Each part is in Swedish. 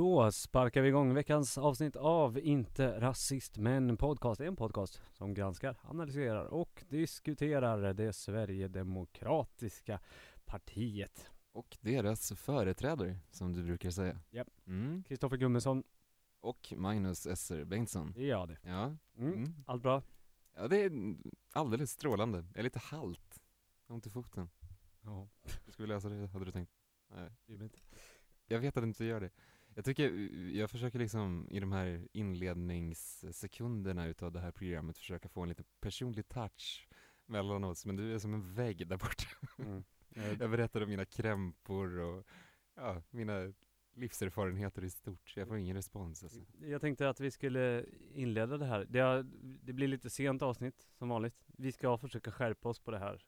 Då sparkar vi igång veckans avsnitt av Inte Rasist Men Podcast. Det är en podcast som granskar, analyserar och diskuterar det Sverigedemokratiska partiet. Och deras företrädare, som du brukar säga. Japp. Mm. Kristoffer Gummesson, Och Magnus Esser Bengtsson. det är jag det. Ja. Mm. Mm. Allt bra? Ja, det är alldeles strålande. Jag är lite halt. Jag har ont i foten. Ja, Du skulle läsa det, hade du tänkt? Nej. Jag vet att du inte gör det. Jag tycker, jag försöker liksom i de här inledningssekunderna utav det här programmet försöka få en lite personlig touch mellan oss, men du är som en vägg där borta. Mm. Eh, Jag berättar om mina krämpor och ja, mina livserfarenheter i stort, så jag får ingen respons alltså. Jag tänkte att vi skulle inleda det här. Det, har, det blir lite sent avsnitt som vanligt. Vi ska försöka skärpa oss på det här.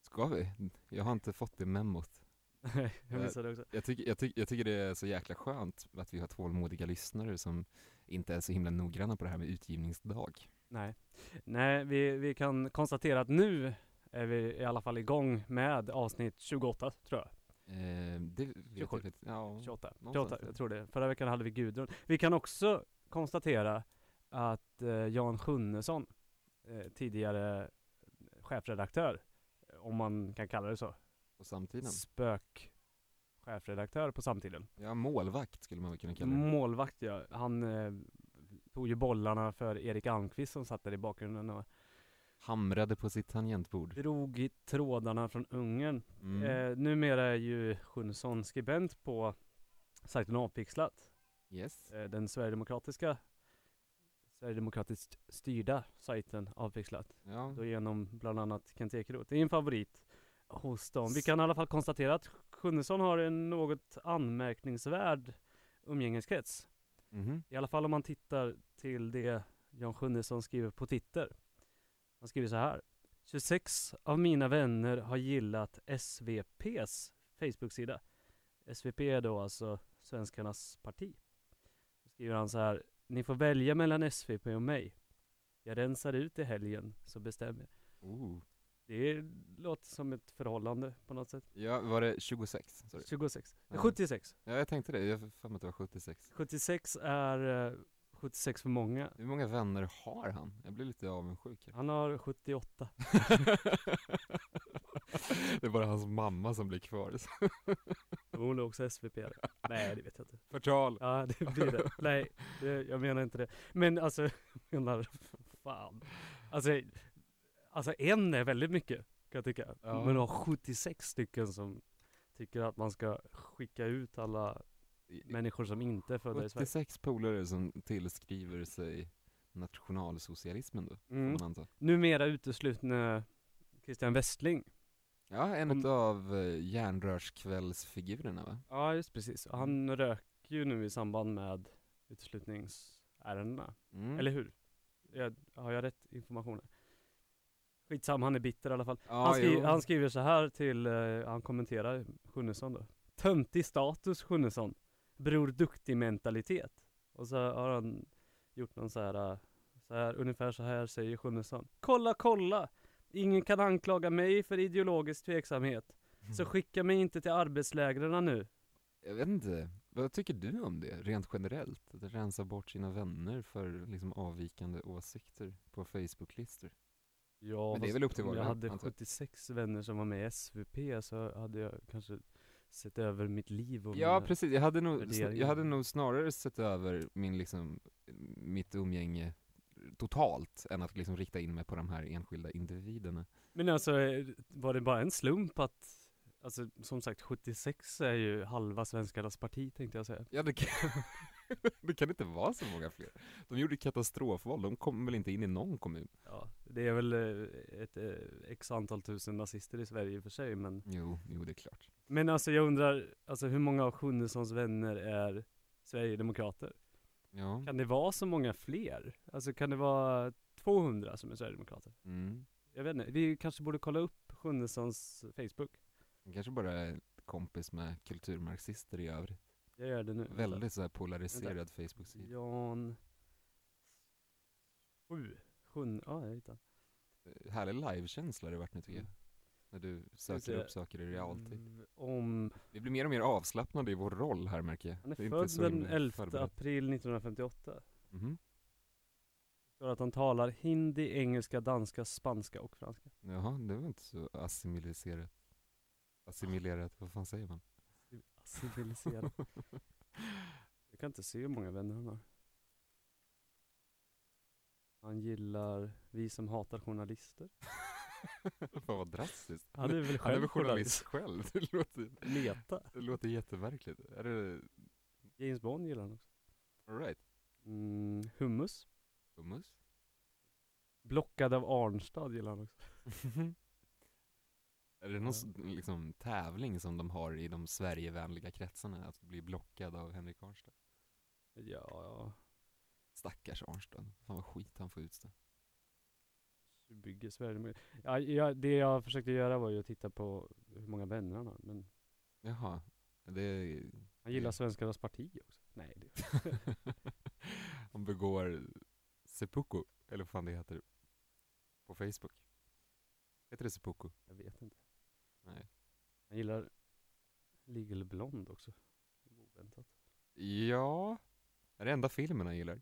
Ska vi? Jag har inte fått det memot. jag missade också. Jag tycker, jag, tycker, jag tycker det är så jäkla skönt att vi har tålmodiga lyssnare som inte är så himla noggranna på det här med utgivningsdag. Nej, Nej vi, vi kan konstatera att nu är vi i alla fall igång med avsnitt 28 tror jag. Eh, det vet 27. jag. Ja, 28, någonstans 28 där. jag tror det. Förra veckan hade vi Gudrun. Vi kan också konstatera att eh, Jan Sjunnesson, eh, tidigare chefredaktör, om man kan kalla det så, på samtiden. spök chefredaktör på samtiden. Ja, målvakt skulle man väl kunna kalla det. Målvakt ja. Han eh, tog ju bollarna för Erik Almqvist som satt där i bakgrunden och Hamrade på sitt tangentbord. drog i trådarna från Ungern. Mm. Eh, numera är ju Sjunnesson skribent på sajten Avpixlat. Yes. Eh, den sverigedemokratiska Sverigedemokratiskt styrda sajten Avpixlat. Ja. Då genom bland annat Kent Ekeroth. Det är en favorit hos dem. Vi kan i alla fall konstatera att Sjunnesson har en något anmärkningsvärd umgängeskrets. Mhm. I alla fall om man tittar till det Jan Sjunnesson skriver på Twitter. Han skriver så här. 26 av mina vänner har gillat SVPs Facebook-sida. SVP är då alltså Svenskarnas parti. Då skriver han så här. Ni får välja mellan SVP och mig. Jag rensar ut i helgen så bestämmer jag. Oh. Det låter som ett förhållande på något sätt. Ja, var det 26? Sorry. 26. Ja. 76. Ja, jag tänkte det. Jag har för mig att det var 76. 76 är eh, 76 för många. Hur många vänner har han? Jag blir lite avundsjuk här. Han har 78. det är bara hans mamma som blir kvar. Hon är också SVP. Nej, det vet jag inte. Förtal! Ja, det blir det. Nej, det, jag menar inte det. Men alltså, jag menar, fan. Alltså, alltså en är väldigt mycket, kan jag tycka. Ja. Men att ha 76 stycken som tycker att man ska skicka ut alla människor som inte är födda i Sverige. 76 polare som tillskriver sig nationalsocialismen då, Mm. man anta. Numera uteslutna Christian Westling. Ja, en Om- utav eh, järnrörskvällsfigurerna va? Ja, just precis. Han rök ju nu i samband med uteslutningsärendena. Mm. Eller hur? Jag, har jag rätt information? Skitsamma, han är bitter i alla fall. Ja, han, skri- jo. han skriver så här till, eh, han kommenterar Sjunnesson då. Töntig status Sjunnesson. Bror duktig mentalitet. Och så har han gjort någon så här, eh, så här ungefär så här säger Sjunnesson. Kolla, kolla! Ingen kan anklaga mig för ideologisk tveksamhet. Så skicka mig inte till arbetslägren nu. Jag vet inte, vad tycker du om det rent generellt? Att rensa bort sina vänner för liksom avvikande åsikter på Facebook-listor? Ja, Men det är väl upp till var jag och en, hade antar jag. 76 vänner som var med i SVP så hade jag kanske sett över mitt liv och Ja mina- precis, jag hade, nog, jag hade nog snarare sett över min liksom, mitt umgänge totalt än att liksom rikta in mig på de här enskilda individerna. Men alltså, eh, var det bara en slump att Alltså som sagt 76 är ju halva svenskarnas parti tänkte jag säga Ja det kan, det kan inte vara så många fler. De gjorde katastrofval, de kom väl inte in i någon kommun? Ja, det är väl eh, ett eh, x antal tusen nazister i Sverige i och för sig men Jo, jo det är klart. Men alltså jag undrar, alltså hur många av Sjunnessons vänner är Sverigedemokrater? Ja. Kan det vara så många fler? Alltså kan det vara 200 som är Sverigedemokrater? Mm. Jag vet inte, vi kanske borde kolla upp Sjunnessons Facebook Han kanske bara är kompis med kulturmarxister i övrigt. Jag gör det nu Väldigt så här polariserad Facebook-sida. Jan Sju Sjunn, ja jag hittade Härlig livekänsla det varit nu tycker jag. När du söker upp saker i realtid. V- Om, Vi blir mer och mer avslappnade i vår roll här märker jag. han är född den himla 11 förberedda. april 1958. Mhm. För att han talar hindi, engelska, danska, spanska och franska. Jaha, det var inte så assimiliserat. Assimilerat, vad fan säger man? Civiliserad. Jag kan inte se hur många vänner han har. Han gillar vi som hatar journalister. Fan vad drastiskt. Han är väl Han är väl journalist själv? Det låter, Meta. det låter jättemärkligt. Är det, James Bond gillar han också. alright. Mm, hummus. Hummus? Blockad av Arnstad gillar han också. Är det någon liksom, tävling som de har i de Sverigevänliga kretsarna? Att bli blockad av Henrik Arnstad? Ja, Stackars Arnstad. Fan vad skit han får utstå. bygger Sverige. Ja, ja, det jag försökte göra var ju att titta på hur många vänner han har. Men Jaha. Det han gillar. Svenskarnas parti också. Nej, det Han begår seppuku, eller vad fan det heter, på Facebook. Heter det seppuku? jag vet inte. Nej. Han gillar Legal Blonde också. Oväntat. Ja, är det enda filmen han gillar?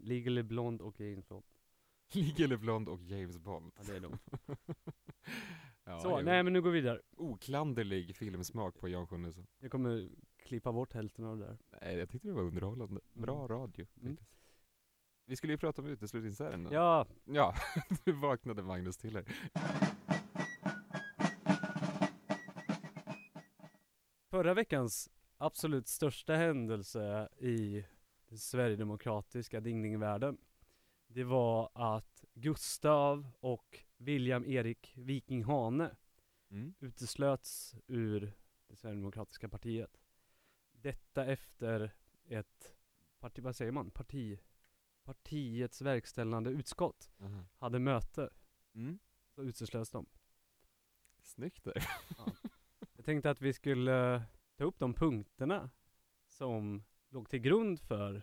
Legally Blonde och James Bond. Legally Blonde och James Bond. Ja, det är de. ja, Så, nej men nu går vi vidare. Oklanderlig filmsmak på Jan Sjunnesson. Jag kommer klippa bort hälften av det där. Nej, jag tyckte det var underhållande. Bra Mm. radio. Mm. faktiskt. Vi skulle ju prata om uteslutningsärenden. Ja, Ja, nu vaknade Magnus till här. Förra veckans absolut största händelse i den sverigedemokratiska ding-ding-världen. Det var att Gustav och William Erik Viking Hane Mm. uteslöts ur det Sverigedemokratiska partiet. Detta efter ett parti, vad säger man, parti, partiets verkställande utskott Aha. hade möte. Mm. Så uteslöts de. Snyggt där. Jag tänkte att vi skulle ta upp de punkterna som låg till grund för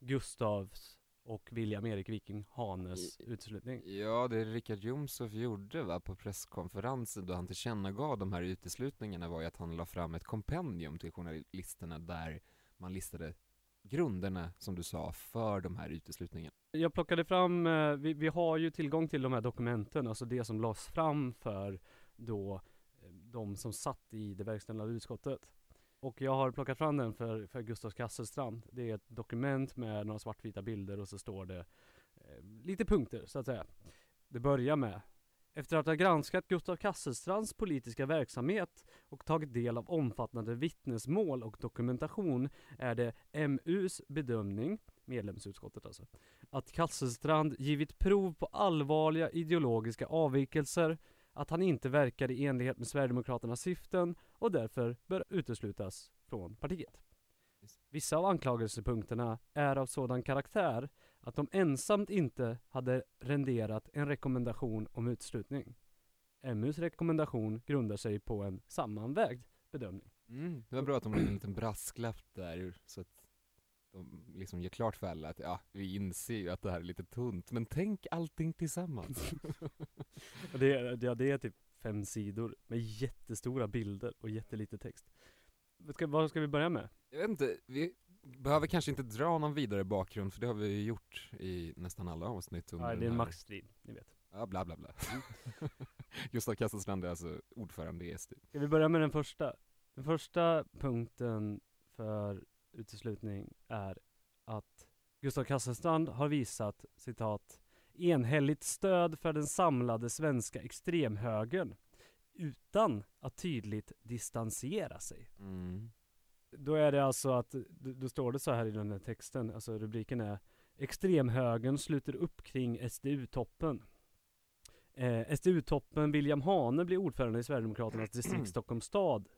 Gustavs och William Erik Viking Hanes uteslutning. Ja, det Richard Jomshof gjorde va, på presskonferensen då han tillkännagav de här uteslutningarna var ju att han la fram ett kompendium till journalisterna där man listade grunderna, som du sa, för de här uteslutningarna. Jag plockade fram, eh, vi, vi har ju tillgång till de här dokumenten, alltså det som lades fram för då de som satt i det verkställande utskottet. Och jag har plockat fram den för, för Gustav Kasselstrand. Det är ett dokument med några svartvita bilder och så står det eh, lite punkter så att säga. Det börjar med efter att ha granskat Gustav Kasselstrands politiska verksamhet och tagit del av omfattande vittnesmål och dokumentation är det MUs bedömning, medlemsutskottet alltså, att Kasselstrand givit prov på allvarliga ideologiska avvikelser, att han inte verkar i enlighet med Sverigedemokraternas syften och därför bör uteslutas från partiet. Vissa av anklagelsepunkterna är av sådan karaktär att de ensamt inte hade renderat en rekommendation om uteslutning. MUs rekommendation grundar sig på en sammanvägd bedömning. Mm. Det var bra att de hade en liten brasklapp där så att liksom ger klart för alla att ja, vi inser ju att det här är lite tunt, men tänk allting tillsammans. Och det, är- ja, det är typ fem sidor med jättestora bilder och jättelite text. Vad ska, vad ska vi börja med? Jag vet inte, vi behöver kanske inte dra någon vidare bakgrund för det har vi ju gjort i nästan alla avsnitt Nej, det är en maxstrid, ni vet. Ja, bla bla bla. Gustav Kasselstrand är alltså ordförande i SD. Ska vi börja med den första? Den första punkten för uteslutning är att Gustav Kasselstrand har visat, citat, enhälligt stöd för den samlade svenska extremhögern utan att tydligt distansiera sig. Mm. Då är det alltså att, då står det så här i den här texten, alltså rubriken är Extremhögern sluter upp kring SDU-toppen. Eh, SDU-toppen William Hane blir ordförande i Sverigedemokraternas distrikt Stockholms stad.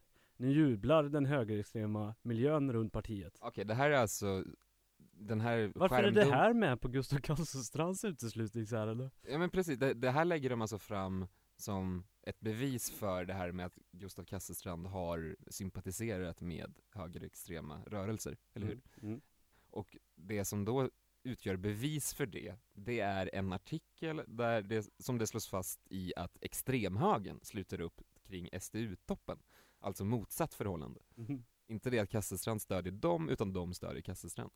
Nu jublar den högerextrema miljön runt partiet. Okej, det här är alltså den här Varför är det här med på Gustav Kasselstrands uteslutningsärende? Ja men precis, det, det här lägger de alltså fram som ett bevis för det här med att Gustav Kasselstrand har sympatiserat med högerextrema rörelser, eller hur? Mm. Och det som då utgör bevis för det, det är en artikel där det, som det slås fast i att extremhögern sluter upp kring SDU-toppen, alltså motsatt förhållande. Mhm. Inte det att Kasselstrand stödjer dem, utan de stödjer Kasselstrand.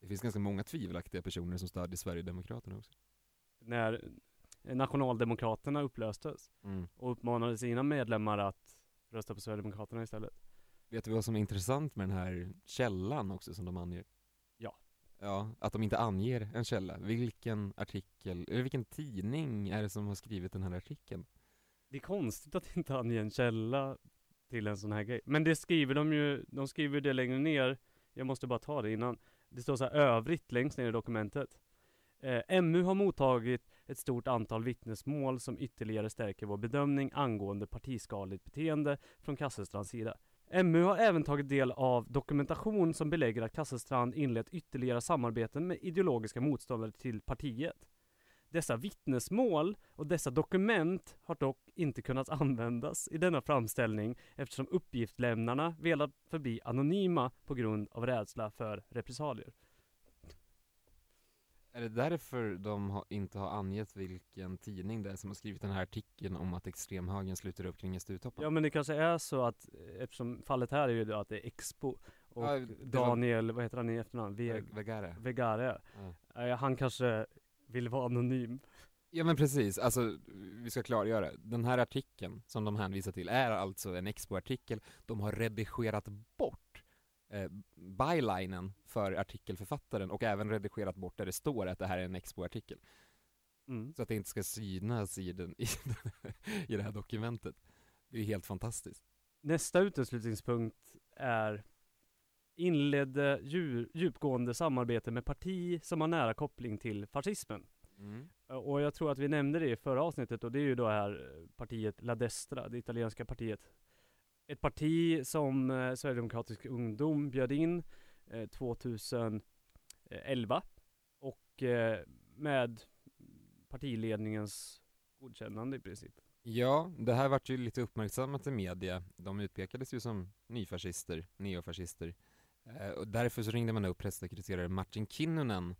Det finns ganska många tvivelaktiga personer som stödjer Sverigedemokraterna också. När Nationaldemokraterna upplöstes Mm. och uppmanade sina medlemmar att rösta på Sverigedemokraterna istället. Vet du vad som är intressant med den här källan också som de anger? Ja. Ja, att de inte anger en källa. Vilken artikel, eller vilken tidning är det som har skrivit den här artikeln? Det är konstigt att inte ange en källa till en sån här grej. Men det skriver de ju, de skriver det längre ner. Jag måste bara ta det innan. Det står så här övrigt längst ner i dokumentet. Eh, MU har mottagit ett stort antal vittnesmål som ytterligare stärker vår bedömning angående partiskadligt beteende från Kasselstrands sida. MU har även tagit del av dokumentation som belägger att Kasselstrand inlett ytterligare samarbeten med ideologiska motståndare till partiet. Dessa vittnesmål och dessa dokument har dock inte kunnat användas i denna framställning eftersom uppgiftslämnarna velat förbli anonyma på grund av rädsla för repressalier. Är det därför de inte har angett vilken tidning det är som har skrivit den här artikeln om att extremhögern sluter upp kring SDU-toppen? Ja men det kanske är så att eftersom fallet här är ju då att det är Expo och Ja, det var- Daniel, vad heter han i efternamn? Ve- Ve- Vegare? Vegare. Ja. Eh, Han kanske vill vara anonym. Ja men precis, alltså vi ska klargöra. Den här artikeln som de hänvisar till är alltså en Expo-artikel. De har redigerat bort eh, bylinen för artikelförfattaren och även redigerat bort där det står att det här är en Expo-artikel. Mm. Så att det inte ska synas i, den, i, den, i det här dokumentet. Det är helt fantastiskt. Nästa uteslutningspunkt är inledde djur, djupgående samarbete med parti som har nära koppling till fascismen. Eh, Och jag tror att vi nämnde det i förra avsnittet och det är ju då här eh, partiet La Destra, det italienska partiet. Ett parti som eh, Sverigedemokratisk ungdom bjöd in eh, 2011 och eh, med partiledningens godkännande i princip. Ja, det här vart ju lite uppmärksammat i media. De utpekades ju som nyfascister, neofascister. Eh, och därför så ringde man upp pressekreterare Martin Kinnunen,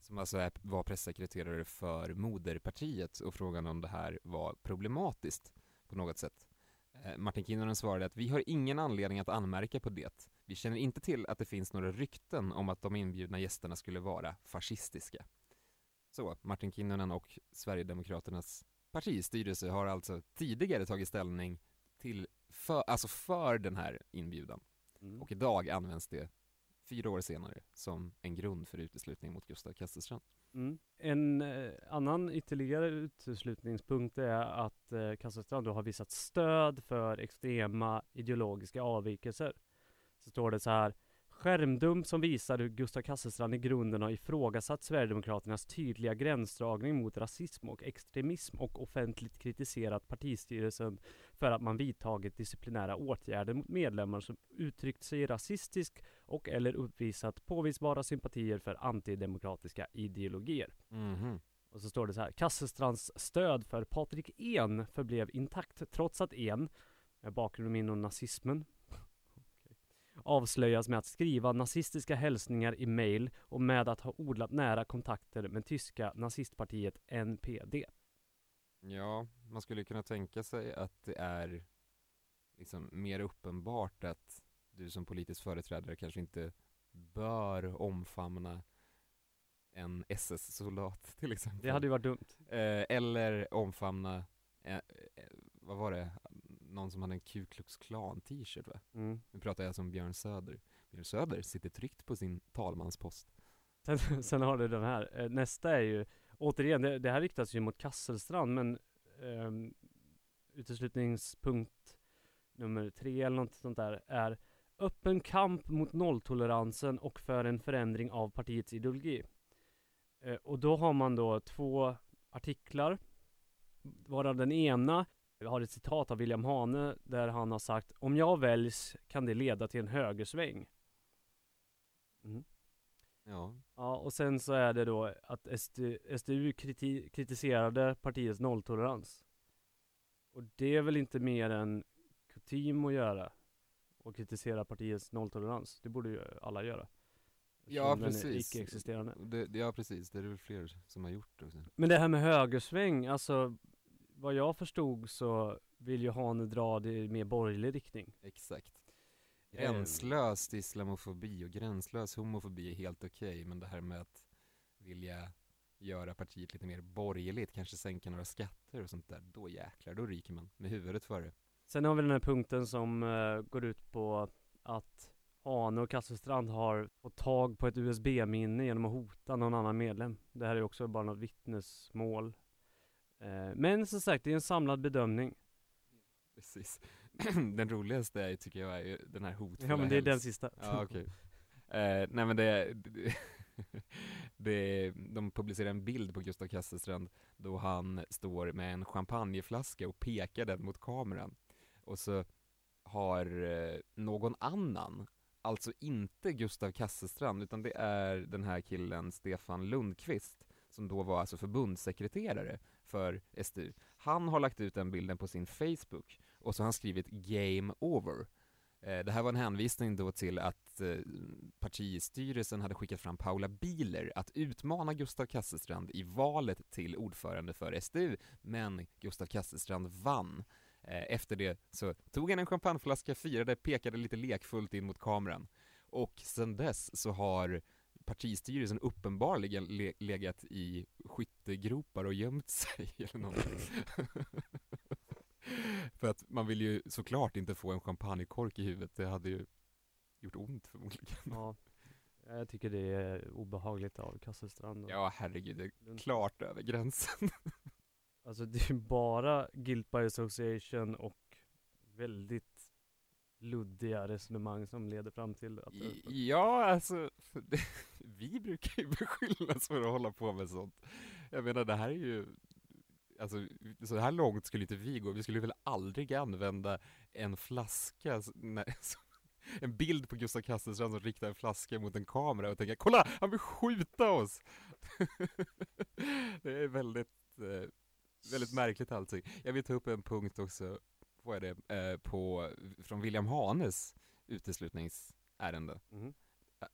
som alltså var pressekreterare för moderpartiet och frågade om det här var problematiskt på något sätt. Eh, Martin Kinnunen svarade att vi har ingen anledning att anmärka på det. Vi känner inte till att det finns några rykten om att de inbjudna gästerna skulle vara fascistiska. Så, Martin Kinnunen och Sverigedemokraternas partistyrelse har alltså tidigare tagit ställning till för, alltså för den här inbjudan. Mm. Och idag används det fyra år senare som en grund för uteslutning mot Gustav Kasselstrand. Mm. En eh, annan ytterligare uteslutningspunkt är att eh, Kasselstrand då har visat stöd för extrema ideologiska avvikelser. Så står det så här. Skärmdump som visar hur Gustav Kasselstrand i grunden har ifrågasatt Sverigedemokraternas tydliga gränsdragning mot rasism och extremism och offentligt kritiserat partistyrelsen för att man vidtagit disciplinära åtgärder mot medlemmar som uttryckt sig rasistisk och eller uppvisat påvisbara sympatier för antidemokratiska ideologier. Mhm. Och så står det så här. Kasselstrands stöd för Patrik En förblev intakt trots att En, med bakgrund inom nazismen. Avslöjas med att skriva nazistiska hälsningar i mail och med att ha odlat nära kontakter med tyska nazistpartiet NPD. Ja, man skulle kunna tänka sig att det är liksom mer uppenbart att du som politisk företrädare kanske inte bör omfamna en SS-soldat till exempel. Det hade ju varit dumt. Eh, eller omfamna, eh, eh, vad var det, någon som hade en Ku Klux Klan t-shirt va? Mm. Nu pratar jag som Björn Söder. Björn Söder sitter tryggt på sin talmanspost. Sen, sen har du den här. Eh, Nästa är ju, återigen, det, det här riktas ju mot Kasselstrand, men ehm, uteslutningspunkt nummer tre eller något sånt där är öppen kamp mot nolltoleransen och för en förändring av partiets ideologi. Eh, och då har man då två artiklar, varav den ena har ett citat av William Hane där han har sagt Om jag väljs kan det leda till en högersväng. Mm. Ja, Ja, och sen så är det då att SDU, SDU kriti kritiserade partiets nolltolerans. Och det är väl inte mer än kutym att göra och kritisera partiets nolltolerans. Det borde ju alla göra. Ja, precis. Icke-existerande. Ja precis, det är det väl fler som har gjort också. Men det här med högersväng, alltså vad jag förstod så vill ju Hane dra det i mer borgerlig riktning. Exakt. Eh, Gränslös islamofobi och gränslös homofobi är helt okej, men det här med att vilja göra partiet lite mer borgerligt, kanske sänka några skatter och sånt där, då jäklar, då ryker man med huvudet före. Sen har vi den här punkten som eh, går ut på att Hane och Kasselstrand har fått tag på ett USB-minne genom att hota någon annan medlem. Det här är också bara något vittnesmål. Eh, men som sagt, det är en samlad bedömning. Precis. den roligaste är, tycker jag är den här hotfulla Ja men det är den sista. Ja, okej. Eh, nej men det, det, det, de publicerar en bild på Gustav Kasselstrand då han står med en champagneflaska och pekar den mot kameran. Och så har eh, någon annan, alltså inte Gustav Kasselstrand, utan det är den här killen Stefan Lundqvist, som då var alltså förbundssekreterare för SDU. Han har lagt ut den bilden på sin Facebook och så har han skrivit 'Game over' eh, Det här var en hänvisning då till att eh, partistyrelsen hade skickat fram Paula Biler att utmana Gustav Kasselstrand i valet till ordförande för SDU, men Gustav Kasselstrand vann. Eh, efter det så tog han en champagneflaska, firade, pekade lite lekfullt in mot kameran. Och sen dess så har partistyrelsen uppenbarligen le- legat i skyttegropar och gömt sig eller någonting. För att man vill ju såklart inte få en champagnekork i huvudet, det hade ju gjort ont förmodligen. Ja. Jag tycker det är obehagligt av Kasselstrand. Ja, herregud, det är Lund. klart över gränsen. Alltså det är bara guilt by association och väldigt luddiga resonemang som leder fram till att Ja, alltså, det, vi brukar ju beskyllas för att hålla på med sånt. Jag menar, det här är ju, alltså, så här långt skulle inte vi gå. Vi skulle väl aldrig använda en flaska, när, en bild på Gustav Kasselstrand som riktar en flaska mot en kamera och tänka kolla, han vill skjuta oss! det är väldigt, eh, väldigt märkligt allting. Jag vill ta upp en punkt också, vad är det, eh, på, från William Hanes uteslutningsärende.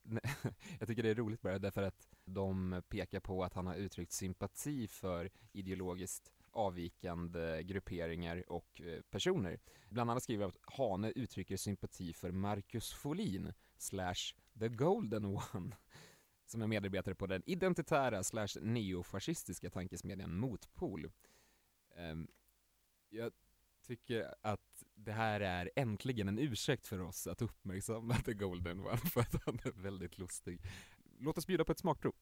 Nej, Jag tycker det är roligt bara därför att de pekar på att han har uttryckt sympati för ideologiskt avvikande grupperingar och eh, personer. Bland annat skriver att Hane uttrycker sympati för Marcus Folin slash the golden one som är medarbetare på den identitära slash neofascistiska tankesmedjan Motpol. Ehm, jag tycker att det här är äntligen en ursäkt för oss att uppmärksamma The Golden One för att han är väldigt lustig. Låt oss bjuda på ett smakprov.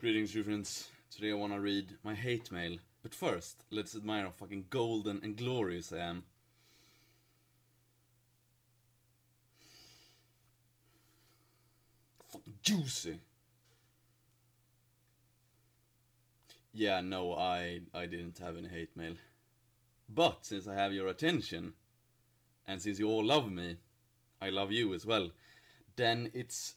Greetings, you friends. Today I wanna read my hate mail. But first, let's admire how fucking golden and glorious I am. Fucking juicy. Yeah, no, I I didn't have any hate mail. But since I have your attention, and since you all love me, I love you as well, then it's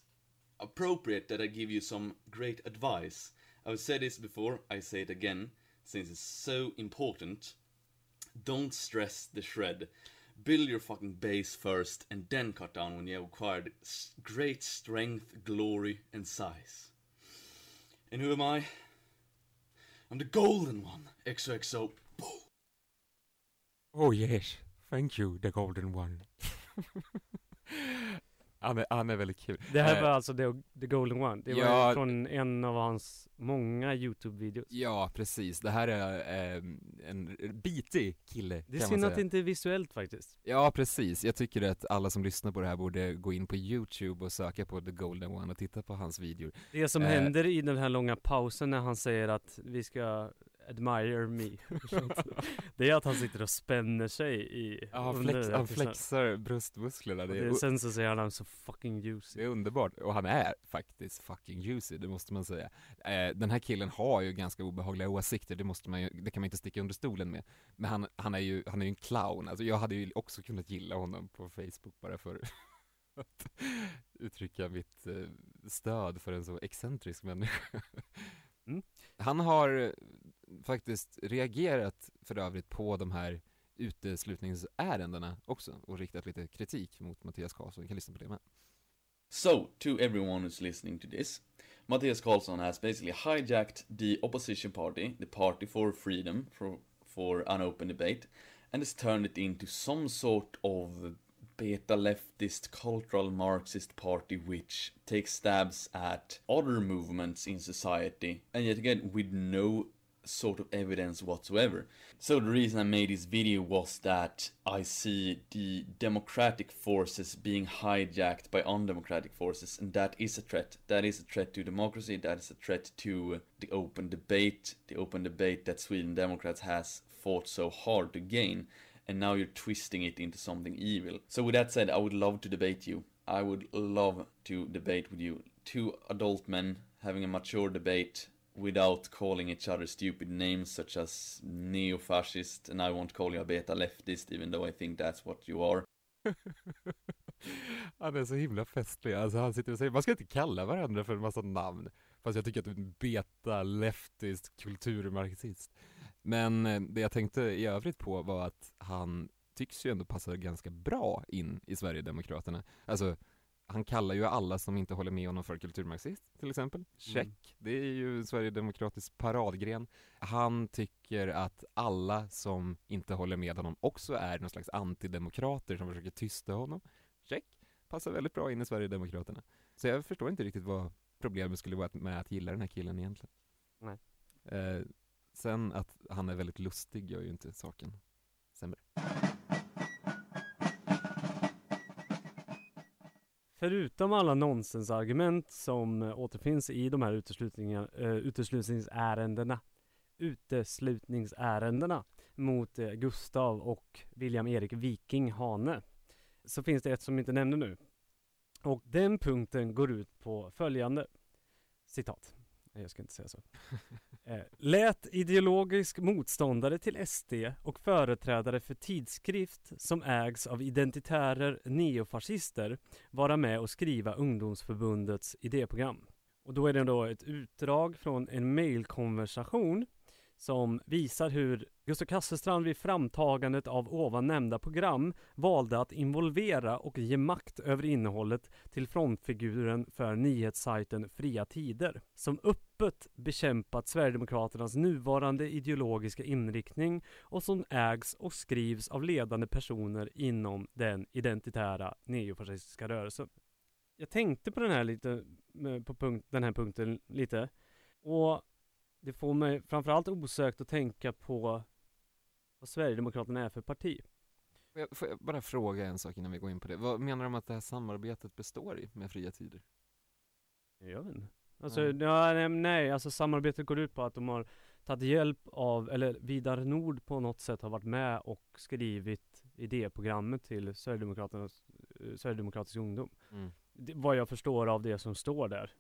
appropriate that I give you some great advice. I've said this before, I say it again, since it's so important. Don't stress the shred. Build your fucking base first and then cut down when you have acquired great strength, glory, and size. And who am I? I'm the golden one. XOXO. Oh yes, thank you, The Golden One. han, är, han är väldigt kul. Det här Eh, var alltså The, The Golden One. Det var ja. från en av hans många YouTube-videos. Ja, precis. Det här är eh, en bitig kille, Det är synd att det inte är visuellt faktiskt. Ja, precis. Jag tycker att alla som lyssnar på det här borde gå in på YouTube och söka på The Golden One och titta på hans videor. Det som Eh. händer i den här långa pausen när han säger att vi ska admire me Det är att han sitter och spänner sig i Ja, han, flex, han flexar bröstmusklerna. Det är, Sen så säger han I'm so fucking juicy det är underbart. Och han är faktiskt fucking juicy, det måste man säga. Eh, den här killen har ju ganska obehagliga åsikter, det, måste man ju, det kan man inte sticka under stolen med. Men han, han, är ju, han är ju en clown. Alltså jag hade ju också kunnat gilla honom på Facebook bara för att uttrycka mitt eh, stöd för en så excentrisk människa. Mm. Han har faktiskt reagerat för övrigt på de här uteslutningsärendena också och riktat lite kritik mot Mattias Karlsson. Vi kan lyssna på det med. So, to everyone who's listening to this, Matthias Karlsson has basically hijacked the opposition party, the Party for Freedom, for, for an open debate, and has turned it into some sort of beta leftist cultural Marxist party which takes stabs at other movements in society, and yet again with no sort of evidence whatsoever. So the reason I made this video was that I see the democratic forces being hijacked by undemocratic forces and that is a threat. That is a threat to democracy, that is a threat to the open debate, the open debate that Sweden Democrats has fought so hard to gain and now you're twisting it into something evil. So with that said, I would love to debate you. I would love to debate with you. Two adult men having a mature debate without calling each other stupid names such as neo-fascist and I won't call you a beta leftist even though I think that's what you are. han är så himla festlig. Alltså han sitter och säger, man ska inte kalla varandra för en massa namn. Fast jag tycker att du är en beta leftist kulturmarxist. Men eh, det jag tänkte i övrigt på var att han tycks ju ändå passa ganska bra in i Sverigedemokraterna. Alltså, han kallar ju alla som inte håller med honom för kulturmarxist, till exempel. Check. Mm. Det är ju Sverigedemokratisk paradgren. Han tycker att alla som inte håller med honom också är någon slags antidemokrater som försöker tysta honom. Check. Passar väldigt bra in i Sverigedemokraterna. Så jag förstår inte riktigt vad problemet skulle vara med att gilla den här killen egentligen. Nej. Eh, sen att han är väldigt lustig gör ju inte saken sämre. Förutom alla nonsensargument som eh, återfinns i de här uteslutningar, eh, uteslutningsärendena uteslutningsärendena mot eh, Gustav och William Erik Viking Hane så finns det ett som inte nämnde nu. Och den punkten går ut på följande citat. Jag ska inte säga så. Eh, lät ideologisk motståndare till SD och företrädare för tidskrift som ägs av identitärer neofascister vara med och skriva ungdomsförbundets idéprogram. Och då är det då ett utdrag från en mejlkonversation som visar hur Gustav Kasselstrand vid framtagandet av ovan nämnda program valde att involvera och ge makt över innehållet till frontfiguren för nyhetssajten Fria Tider, som öppet bekämpat Sverigedemokraternas nuvarande ideologiska inriktning och som ägs och skrivs av ledande personer inom den identitära neofascistiska rörelsen. Jag tänkte på den här lite, eh, på punkt, den här punkten lite och det får mig framförallt osökt att tänka på vad Sverigedemokraterna är för parti. Får jag, får jag bara fråga en sak innan vi går in på det? Vad menar de att det här samarbetet består i med Fria Tider? Jag vet inte. Alltså, mm. ja, nej, alltså samarbetet går ut på att de har tagit hjälp av, eller Vidar Nord på något sätt har varit med och skrivit idéprogrammet till Sverigedemokraternas, eh, Sverigedemokratisk ungdom. Mm. Det, vad jag förstår av det som står där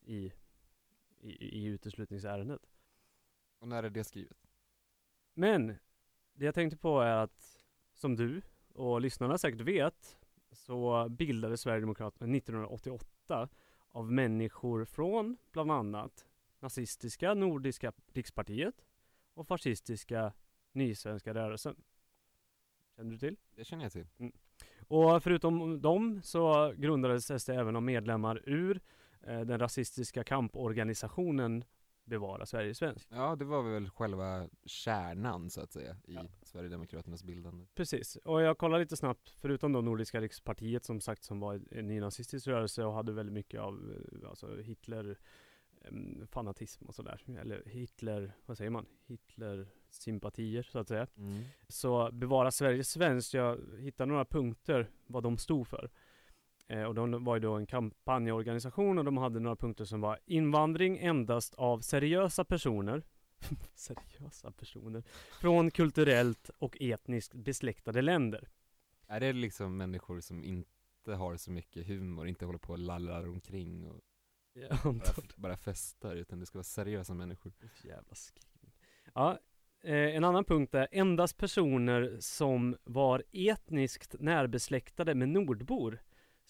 i i, i uteslutningsärendet. Och när är det skrivet? Men det jag tänkte på är att som du och lyssnarna säkert vet så bildades Sverigedemokraterna 1988 av människor från bland annat nazistiska Nordiska rikspartiet och fascistiska Nysvenska rörelsen. Känner du till? Det känner jag till. Mm. Och förutom dem så grundades SD även av medlemmar ur den rasistiska kamporganisationen Bevara Sverige svenskt. Ja, det var väl själva kärnan så att säga i ja. Sverigedemokraternas bildande. Precis, och jag kollar lite snabbt, förutom då Nordiska rikspartiet som sagt som var en nynazistisk rörelse och hade väldigt mycket av eh, alltså Hitler fanatism och sådär. Eller Hitler, vad säger man? Hitler sympatier så att säga. Mm. Så Bevara Sverige svenskt, jag hittar några punkter vad de stod för. Eh, och de var ju då en kampanjorganisation och de hade några punkter som var invandring endast av seriösa personer seriösa personer från kulturellt och etniskt besläktade länder. Är det liksom människor som inte har så mycket humor, inte håller på och lallar omkring och bara, bara festar, utan det ska vara seriösa människor? Jävla. Ja, eh, en annan punkt är endast personer som var etniskt närbesläktade med nordbor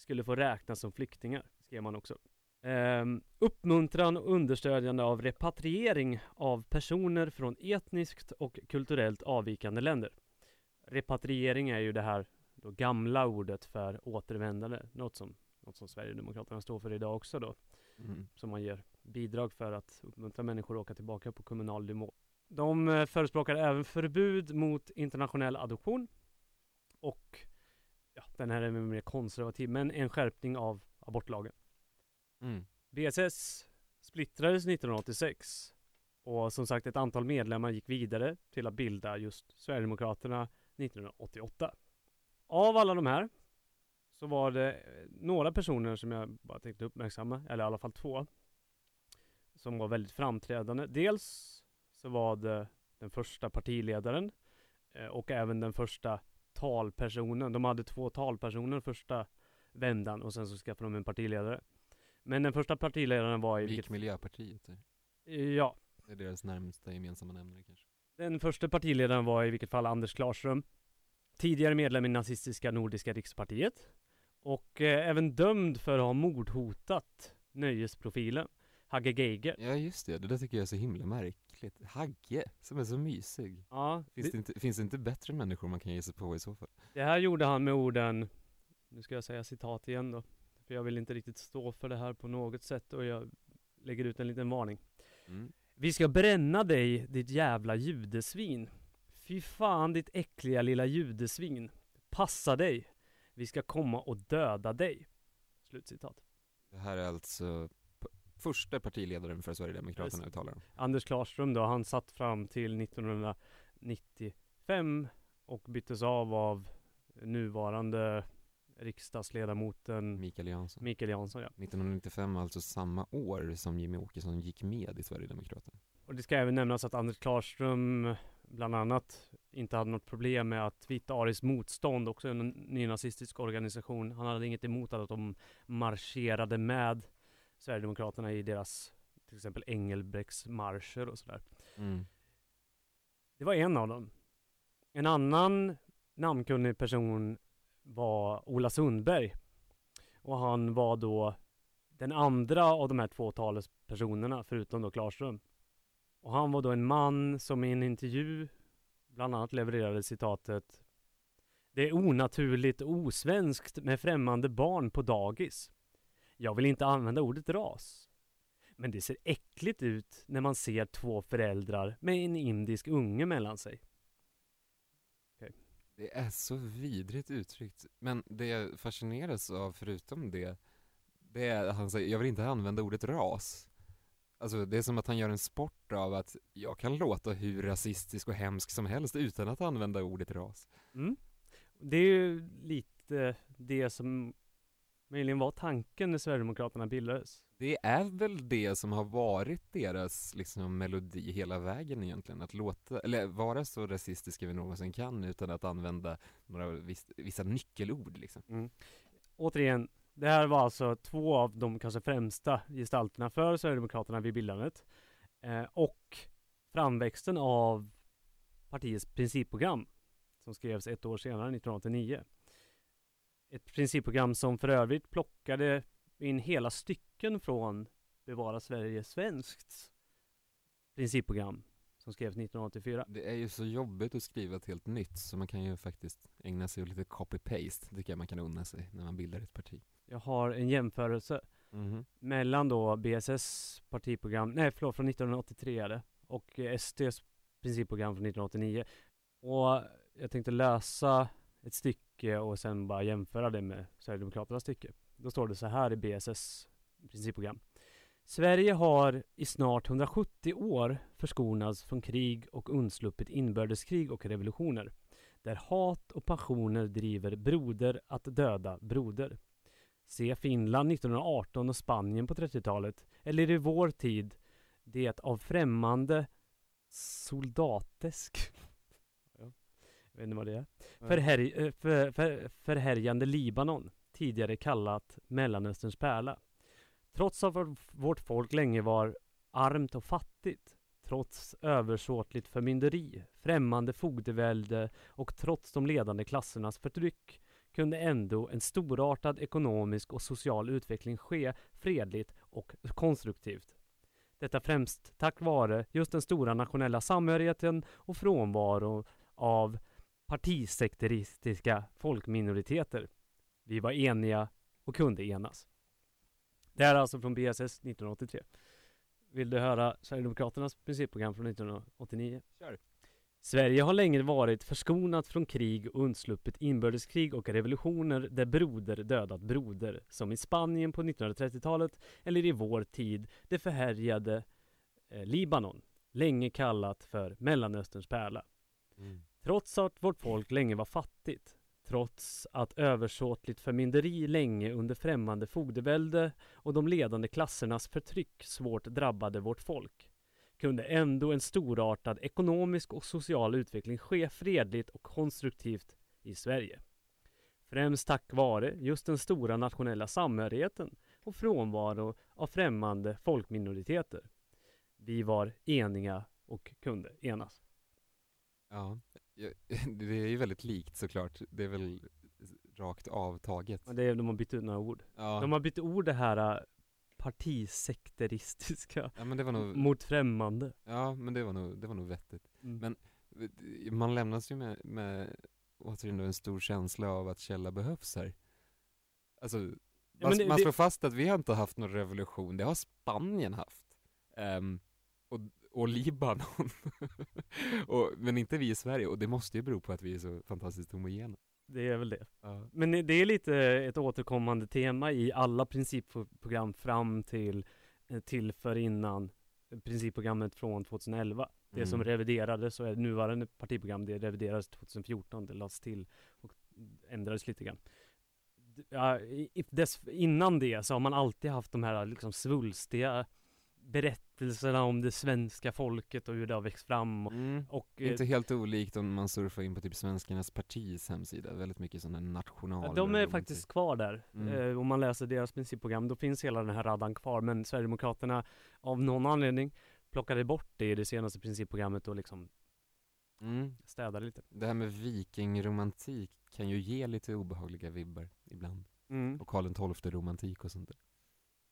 skulle få räknas som flyktingar, skrev man också. Um, uppmuntran och understödjande av repatriering av personer från etniskt och kulturellt avvikande länder. Repatriering är ju det här då gamla ordet för återvändande, något som något som Sverigedemokraterna står för idag också då, Mm. som man ger bidrag för att uppmuntra människor att åka tillbaka på kommunal nivå. De eh, förespråkar även förbud mot internationell adoption och ja, den här är mer konservativ, men en skärpning av abortlagen. Mm. BSS splittrades 1986 och som sagt ett antal medlemmar gick vidare till att bilda just Sverigedemokraterna 1988. Av alla de här så var det eh, några personer som jag bara tänkte uppmärksamma, eller i alla fall två, som var väldigt framträdande. Dels så var det den första partiledaren eh, och även den första talpersonen. De hade två talpersoner första vändan och sen så skaffade de en partiledare. Men den första partiledaren var i vilket... Miljöpartiet, Ja, det är deras närmsta gemensamma nämnare kanske. den första partiledaren var i vilket fall Anders Klarström. Tidigare medlem i nazistiska Nordiska rikspartiet. Och eh, även dömd för att ha mordhotat nöjesprofilen Hagge Geiger. Ja just det, det där tycker jag är så himla märkligt. Hagge, som är så mysig. Ja, Finns det, det, inte, finns det inte bättre människor man kan ge sig på i så fall? det här gjorde han med orden, nu ska jag säga citat igen då. För jag vill inte riktigt stå för det här på något sätt och jag lägger ut en liten varning. Mm. Vi ska bränna dig, ditt jävla judesvin. Fy fan ditt äckliga lilla judesvin. Passa dig. Vi ska komma och döda dig. Slutcitat. Det här är alltså första partiledaren för Sverigedemokraterna vi talar om. Anders Klarström då, han satt fram till 1995 och byttes av av nuvarande riksdagsledamoten Mikael Jansson. Mikael Jansson ja. 1995, alltså samma år som Jimmy Åkesson gick med i Sverigedemokraterna. Och det ska även nämnas att Anders Klarström bland annat inte hade något problem med att Vita Aris motstånd, också en nynazistisk organisation, han hade inget emot att de marscherade med Sverigedemokraterna i deras till exempel Engelbrektsmarscher och sådär. Mm. Det var en av dem. En annan namnkunnig person var Ola Sundberg. Och han var då den andra av de här två talespersonerna, förutom då Klarström. Och han var då en man som i en intervju bland annat levererade citatet Det är onaturligt och osvenskt med främmande barn på dagis. Jag vill inte använda ordet ras. Men det ser äckligt ut när man ser två föräldrar med en indisk unge mellan sig. Det är så vidrigt uttryckt. Men det jag fascineras av förutom det, det är att han säger, jag vill inte använda ordet ras. Alltså det är som att han gör en sport av att jag kan låta hur rasistisk och hemsk som helst utan att använda ordet ras. Mm. Det är ju lite det som möjligen var tanken när Sverigedemokraterna bildades. Det är väl det som har varit deras liksom melodi hela vägen egentligen, att låta, eller vara så rasistiska vi någonsin kan utan att använda några viss, vissa nyckelord liksom. Mm. Återigen, det här var alltså två av de kanske främsta gestalterna för Sverigedemokraterna vid bildandet. Eh, och framväxten av partiets principprogram som skrevs ett år senare, 1989. Ett principprogram som för övrigt plockade in hela stycken från Bevara Sverige svenskt principprogram som skrevs 1984. Det är ju så jobbigt att skriva ett helt nytt så man kan ju faktiskt ägna sig åt lite copy-paste, det tycker jag man kan unna sig när man bildar ett parti. Jag har en jämförelse Mhm. mellan då BSS partiprogram, nej förlåt från 1983 är det, och SDs principprogram från 1989. Och jag tänkte läsa ett stycke och sen bara jämföra det med Sverigedemokraternas stycke. Då står det så här i BSS principprogram. Sverige har i snart 170 år förskonats från krig och undsluppit inbördeskrig och revolutioner. Där hat och passioner driver broder att döda broder. Se Finland 1918 och Spanien på 30-talet. Eller i vår tid det av främmande soldatesk vet inte vad det är. Förhär, eh, för, för, förhärjande Libanon, tidigare kallat Mellanösterns pärla. Trots att vår- vårt folk länge var armt och fattigt, trots översåtligt förmynderi, främmande fogdevälde och trots de ledande klassernas förtryck kunde ändå en storartad ekonomisk och social utveckling ske fredligt och konstruktivt. Detta främst tack vare just den stora nationella samhörigheten och frånvaro av partisekteristiska folkminoriteter. Vi var eniga och kunde enas. Det här är alltså från BSS 1983. Vill du höra Sverigedemokraternas principprogram från 1989? Kör. Sverige har länge varit förskonat från krig och undsluppit inbördeskrig och revolutioner där broder dödat broder, som i Spanien på 1930-talet eller i vår tid det förhärjade eh, Libanon, länge kallat för Mellanösterns pärla. Mm. Trots att vårt folk länge var fattigt, trots att översåtligt förmynderi länge under främmande fogdevälde och de ledande klassernas förtryck svårt drabbade vårt folk, kunde ändå en storartad ekonomisk och social utveckling ske fredligt och konstruktivt i Sverige. Främst tack vare just den stora nationella samhörigheten och frånvaro av främmande folkminoriteter. Vi var eniga och kunde enas. Ja, det är ju väldigt likt såklart. Det är väl rakt avtaget. Men det är, de har bytt ut några ord. Ja, De har bytt ord det här äh, partisekteristiska ja det nog, mot främmande. ja men det var nog, det var nog vettigt. Mm. Men man lämnas ju med, med återigen då en stor känsla av att källa behövs här. Alltså, man, det- man det- slår fast att vi har inte haft någon revolution, det har Spanien haft. Ehm, och, och Libanon. och, men inte vi i Sverige, och det måste ju bero på att vi är så fantastiskt homogena. Det är väl det. Ja. Men det är lite ett återkommande tema i alla principprogram fram till eh, till för innan principprogrammet från 2011. Det som Mm. reviderades och är nuvarande partiprogram, det reviderades 2014, det lades till och ändrades lite grann. Ja, dess, innan det så har man alltid haft de här liksom svulstiga berättelserna om det svenska folket och hur det har växt fram. Och, Mm. och, eh, Inte helt olikt om man surfar in på typ Svenskarnas partis hemsida, väldigt mycket sådana national de är faktiskt kvar där. Mm. Eh, om man läser deras principprogram, då finns hela den här raddan kvar. Men Sverigedemokraterna, av någon anledning, plockade bort det i det senaste principprogrammet och liksom mm. städade lite. Det här med vikingromantik kan ju ge lite obehagliga vibbar ibland. Och Karl XII romantik och sånt där.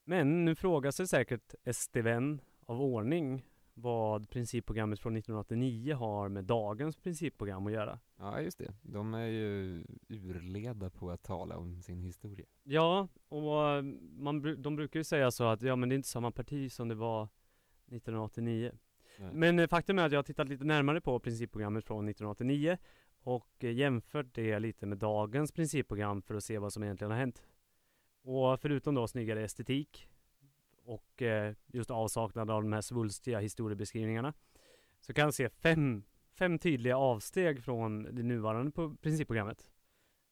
Men nu frågar sig säkert SD-vän av ordning vad principprogrammet från 1989 har med dagens principprogram att göra. Ja, just det. De är ju urleda på att tala om sin historia. Ja, och man, de brukar ju säga så att ja men det är inte samma parti som det var 1989. Nej. Men eh, faktum är att jag har tittat lite närmare på principprogrammet från 1989 och eh, jämfört det lite med dagens principprogram för att se vad som egentligen har hänt. Och förutom då snyggare estetik och eh, just avsaknad av de här svulstiga historiebeskrivningarna så kan jag se fem, fem tydliga avsteg från det nuvarande principprogrammet.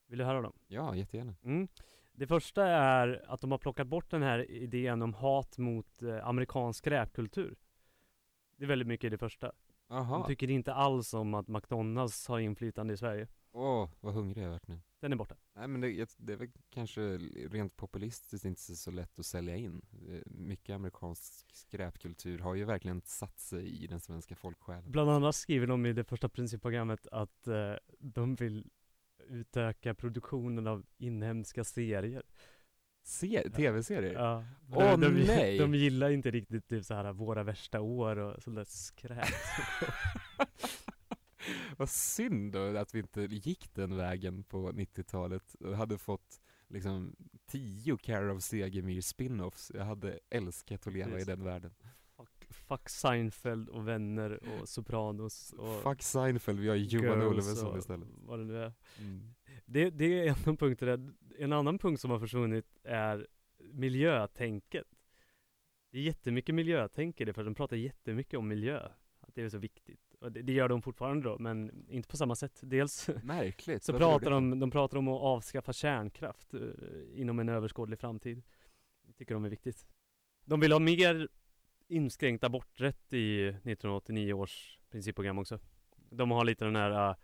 Vill du höra dem? Ja, jättegärna. Mm. Det första är att de har plockat bort den här idén om hat mot eh, amerikansk skräpkultur. Det är väldigt mycket det första. De Jaha. tycker inte alls om att McDonalds har inflytande i Sverige. Åh, vad hungrig jag har varit nu. Den är borta. Nej men det, det är väl kanske rent populistiskt inte så lätt att sälja in. Eh, Mycket amerikansk skräpkultur har ju verkligen satt sig i den svenska folksjälen. Bland annat skriver de i det första principprogrammet att eh, de vill utöka produktionen av inhemska serier. Se, tv-serier? Ja. Åh, de, nej! de gillar inte riktigt typ så här våra värsta år och sådär skräp. Vad synd då att vi inte gick den vägen på 90-talet och hade fått liksom tio Care of Segemyhr spin-offs. Jag hade älskat att leva Precis. i den världen. fuck, fuck Seinfeld och Vänner och Sopranos och Fuck Seinfeld, vi har Johan Olofsson istället. Vad det nu är. Mm. Det, det är en av punkterna. En annan punkt som har försvunnit är miljötänket. Det är jättemycket miljötänk i det, för de pratar jättemycket om miljö. Att det är så viktigt. Och det, det gör de fortfarande då, men inte på samma sätt. Dels Märkligt. så pratar de, de pratar om att avskaffa kärnkraft eh, inom en överskådlig framtid. Det tycker de är viktigt. De vill ha mer inskränkt aborträtt i 1989 års principprogram också. De har lite den här eh,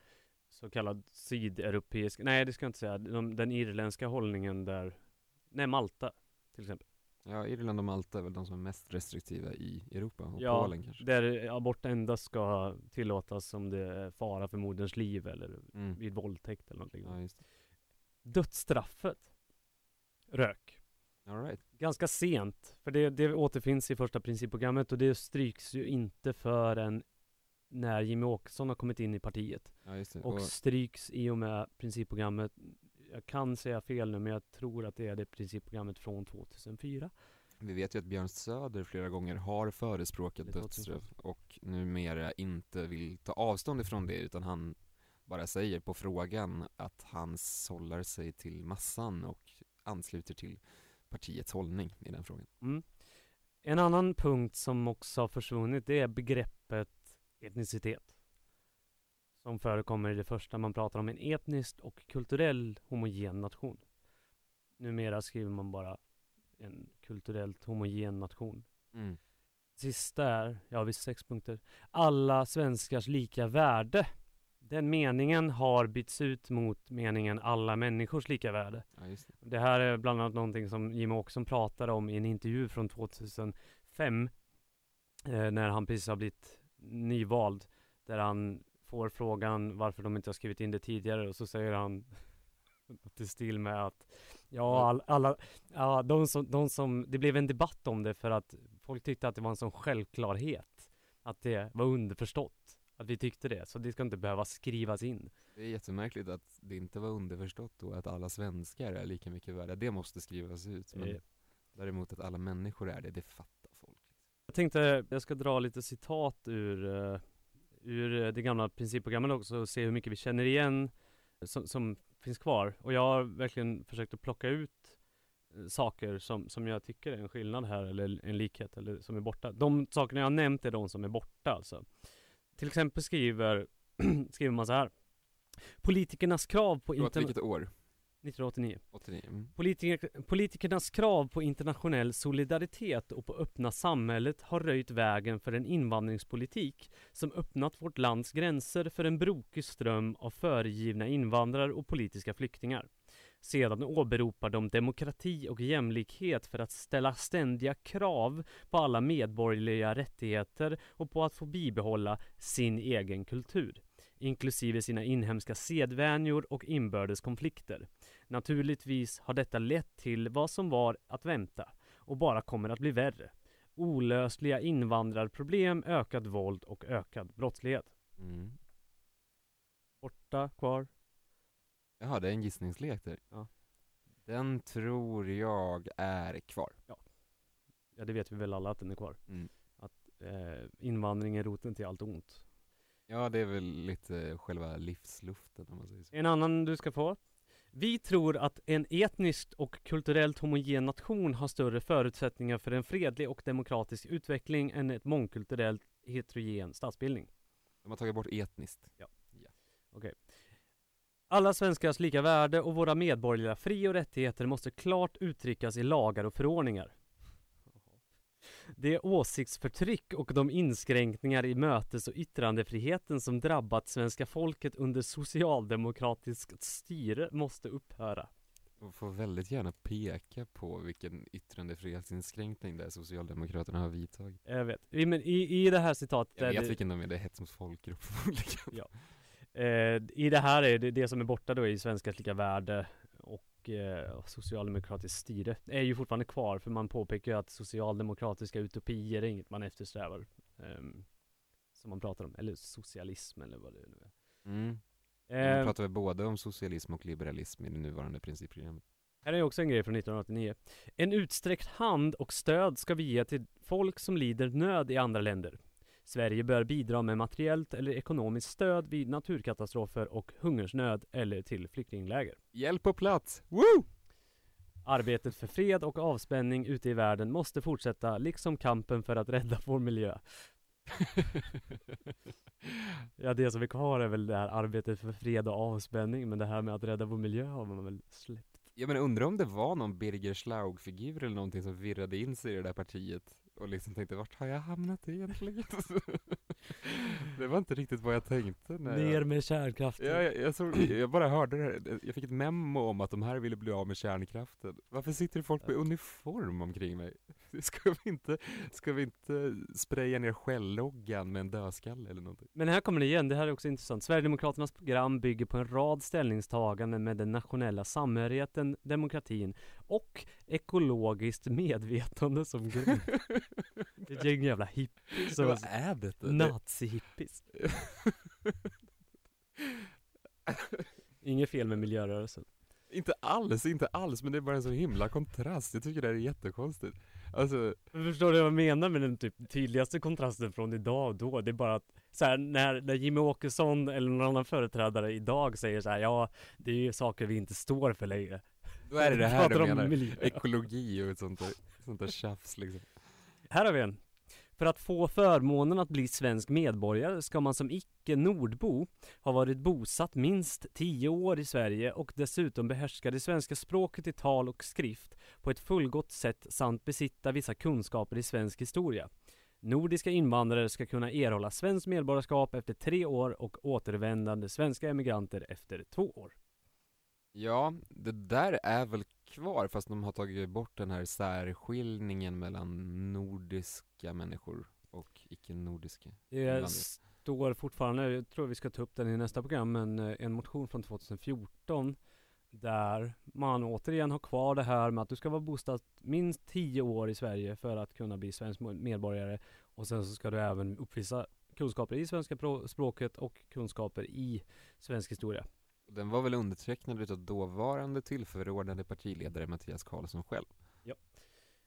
så kallad sydeuropeisk, nej det ska jag inte säga, de, den irländska hållningen där, nej Malta till exempel. Ja, Irland och Malta är väl de som är mest restriktiva i Europa, och Ja, Polen kanske. Där abort endast ska tillåtas om det är fara för moderns liv eller Mm. vid våldtäkt eller liknande. Ja, just det. Dödsstraffet rök. All right. Ganska sent, för det, det återfinns i första principprogrammet och det stryks ju inte förrän när Jimmy Åkesson har kommit in i partiet. Ja. Och Och, stryks i och med principprogrammet, jag kan säga fel nu men jag tror att det är det principprogrammet från 2004. Vi vet ju att Björn Söder flera gånger har förespråkat dödsstraff och numera inte vill ta avstånd ifrån det utan han bara säger på frågan att han sållar sig till massan och ansluter till partiets hållning i den frågan. Mm. En annan punkt som också har försvunnit det är begreppet etnicitet. Som förekommer i det första man pratar om en etniskt och kulturell homogen nation. Numera skriver man bara en kulturellt homogen nation. Mm. Sista är, ja visst sex punkter, alla svenskars lika värde. Den meningen har bytts ut mot meningen alla människors lika värde. Ja, det. Det här är bland annat någonting som Jimmie Åkesson pratade om i en intervju från 2005 eh, när han precis har blivit nyvald där han får frågan varför de inte har skrivit in det tidigare och så säger han något i stil med att ja, all, alla, ja de, som, de som, det blev en debatt om det för att folk tyckte att det var en sån självklarhet att det var underförstått att vi tyckte det, så det ska inte behöva skrivas in. Det är jättemärkligt att det inte var underförstått då att alla svenskar är lika mycket värda. Det måste skrivas ut. Men Eh, däremot att alla människor är det, det fattar folk. Jag tänkte jag ska dra lite citat ur, eh, ur det gamla principprogrammet också och se hur mycket vi känner igen som, som finns kvar. Och jag har verkligen försökt att plocka ut eh, saker som, som jag tycker är en skillnad här eller en likhet eller som är borta. De sakerna jag har nämnt är de som är borta alltså. Till exempel skriver, skriver man så här. Politikernas krav på internet... vilket år? 1989. 89? Mm. Politiker, politikernas krav på internationell solidaritet och på öppna samhället har röjt vägen för en invandringspolitik som öppnat vårt lands gränser för en brokig ström av föregivna invandrare och politiska flyktingar. Sedan åberopar de demokrati och jämlikhet för att ställa ständiga krav på alla medborgerliga rättigheter och på att få bibehålla sin egen kultur, inklusive sina inhemska sedvänjor och inbördes konflikter. Naturligtvis har detta lett till vad som var att vänta och bara kommer att bli värre. Olösliga invandrarproblem, ökat våld och ökad brottslighet. Mm. Borta, kvar. Jaha, det är en gissningslek där. Ja. Den tror jag är kvar. Ja, det vet vi väl alla att den är kvar. Mm. Eh, invandring är roten till allt ont. Ja, det är väl lite själva livsluften om man säger så. En annan du ska få. Vi tror att en etniskt och kulturellt homogen nation har större förutsättningar för en fredlig och demokratisk utveckling än ett mångkulturellt heterogen statsbildning. De har tagit bort etniskt. Alla svenskars lika värde och våra medborgerliga fri och rättigheter måste klart uttryckas i lagar och förordningar. Det åsiktsförtryck och de inskränkningar i mötes och yttrandefriheten som drabbat svenska folket under socialdemokratiskt styre måste upphöra. Och får väldigt gärna peka på vilken yttrandefrihetsinskränkning det är Socialdemokraterna har vidtagit. Jag vet. I, men i, i det här citatet Jag vet det, vilken de är, det är hets mot folkgrupp förmodligen. eh, I det här är det, det som är borta då i svenskars lika värde och eh, socialdemokratiskt styre är ju fortfarande kvar för man påpekar ju att socialdemokratiska utopier är inget man eftersträvar. ehm, som man pratar om, eller socialism eller vad det nu är. Mm. Man Eh, pratar väl både om socialism och liberalism i det nuvarande principprogrammet. Här är också en grej från 1989. En utsträckt hand och stöd ska vi ge till folk som lider nöd i andra länder. Sverige bör bidra med materiellt eller ekonomiskt stöd vid naturkatastrofer och hungersnöd eller till flyktingläger. Hjälp på plats! Woo! Arbetet för fred och avspänning ute i världen måste fortsätta, liksom kampen för att rädda vår miljö. Ja, det som är kvar är väl det här arbetet för fred och avspänning, men det här med att rädda vår miljö har man väl släppt. Ja men undrar om det var någon Birger Schlaug-figur eller någonting som virrade in sig i det där partiet och liksom tänkte vart har jag hamnat egentligen? det var inte riktigt vad jag tänkte när Ner jag... med kärnkraften. Ja, jag, jag, såg, jag bara hörde det jag fick ett memo om att de här ville bli av med kärnkraften. Varför sitter det folk med uniform omkring mig? Ska vi inte, ska vi inte spraya ner skälloggan med en dödskalle eller någonting? Men här kommer det igen, det här är också intressant. Sverigedemokraternas program bygger på en rad ställningstaganden med den nationella samhörigheten, demokratin och ekologiskt medvetande som grund. Ett gäng jävla hippies Vad är? Det- nazi-hippies. Inget fel med miljörörelsen. Inte alls, inte alls, men det är bara en så himla kontrast. Jag tycker det här är jättekonstigt. Alltså, Förstår du vad jag menar med den typ tydligaste kontrasten från idag och då? Det är bara att så här, när, när Jimmy Åkesson eller någon annan företrädare idag säger så här, ja, det är ju saker vi inte står för längre. då är det det här du menar. miljö. Ekologi och ett sånt där, sånt där tjafs liksom. Här har vi en. För att få förmånen att bli svensk medborgare ska man som icke-nordbo ha varit bosatt minst 10 år i Sverige och dessutom behärska det svenska språket i tal och skrift på ett fullgott sätt samt besitta vissa kunskaper i svensk historia. Nordiska invandrare ska kunna erhålla svenskt medborgarskap efter tre år och återvändande svenska emigranter efter två år. Ja, det där är väl kvar fast de har tagit bort den här särskiljningen mellan nordiska människor och icke-nordiska. Det står fortfarande, jag tror vi ska ta upp den i nästa program, men eh, en motion från 2014 där man återigen har kvar det här med att du ska vara bosatt minst 10 år i Sverige för att kunna bli svensk medborgare och sen så ska du även uppvisa kunskaper i svenska språket och kunskaper i svensk historia. Den var väl undertecknad utav dåvarande tillförordnade partiledare Mattias Karlsson själv.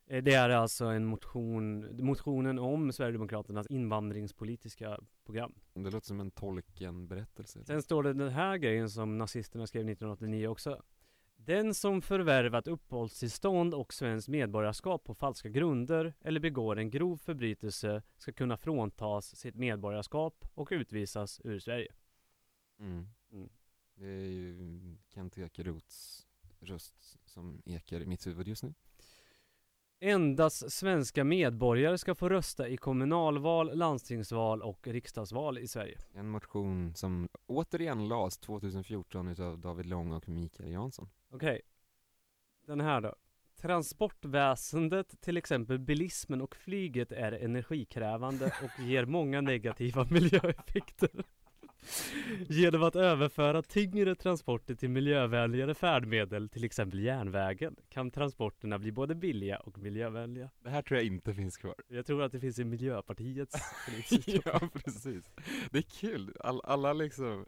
Eh, Det är alltså en motion, motionen om Sverigedemokraternas invandringspolitiska program. Det låter som en tolken-berättelse. Sen står det den här grejen som nazisterna skrev 1989 också. Den som förvärvat uppehållstillstånd och svenskt medborgarskap på falska grunder eller begår en grov förbrytelse ska kunna fråntas sitt medborgarskap och utvisas ur Sverige. Mm. Mm. Det är ju Kent Ekeroths röst som ekar i mitt huvud just nu. Endast svenska medborgare ska få rösta i kommunalval, landstingsval och riksdagsval i Sverige. En motion som återigen lades 2014 utav David Lång och Mikael Jansson. Okej. Den här då. Transportväsendet, till exempel bilismen och flyget är energikrävande och ger många negativa miljöeffekter. Genom att överföra tyngre transporter till miljövänligare färdmedel, till exempel järnvägen, kan transporterna bli både billiga och miljövänliga. Det här tror jag inte finns kvar. Jag tror att det finns i Miljöpartiets ja, precis. Det är kul. All, alla liksom,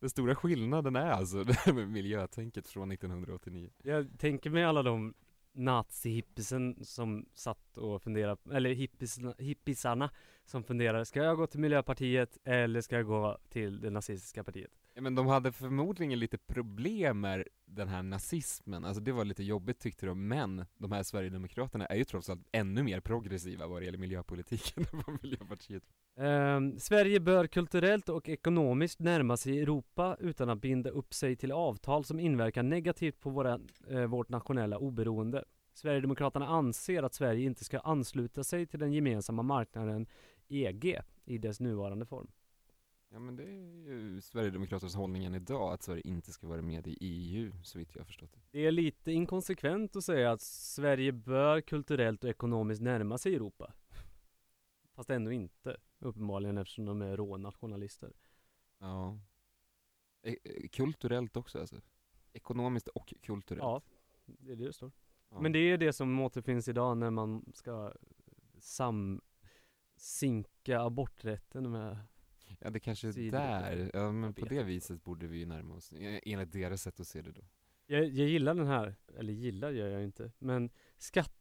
den stora skillnaden är alltså det här med miljötänket från 1989. Jag tänker mig alla de nazihippisen som satt och funderade, eller hippisarna, hippisarna som funderade, ska jag gå till Miljöpartiet eller ska jag gå till det nazistiska partiet? Ja, men de hade förmodligen lite problem med den här nazismen, alltså det var lite jobbigt tyckte de, men de här Sverigedemokraterna är ju trots allt ännu mer progressiva vad det gäller miljöpolitiken än vad Miljöpartiet Ehm, Sverige bör kulturellt och ekonomiskt närma sig Europa utan att binda upp sig till avtal som inverkar negativt på våra, eh, vårt nationella oberoende. Sverigedemokraterna anser att Sverige inte ska ansluta sig till den gemensamma marknaden EG i dess nuvarande form. Ja men det är ju Sverigedemokraternas hållningen idag, att Sverige inte ska vara med i EU, så vitt jag har förstått det. Det är lite inkonsekvent att säga att Sverige bör kulturellt och ekonomiskt närma sig Europa. Fast ändå inte, uppenbarligen eftersom de är rånationalister. Ja. E- e- kulturellt också alltså. Ekonomiskt och kulturellt. Ja, det är det det står. Ja. Men det är det som återfinns idag när man ska samsinka aborträtten med Ja det kanske är där, ja men på det viset borde vi ju närma oss, e- enligt deras sätt att se det då. jag, jag gillar den här, eller gillar gör jag inte, men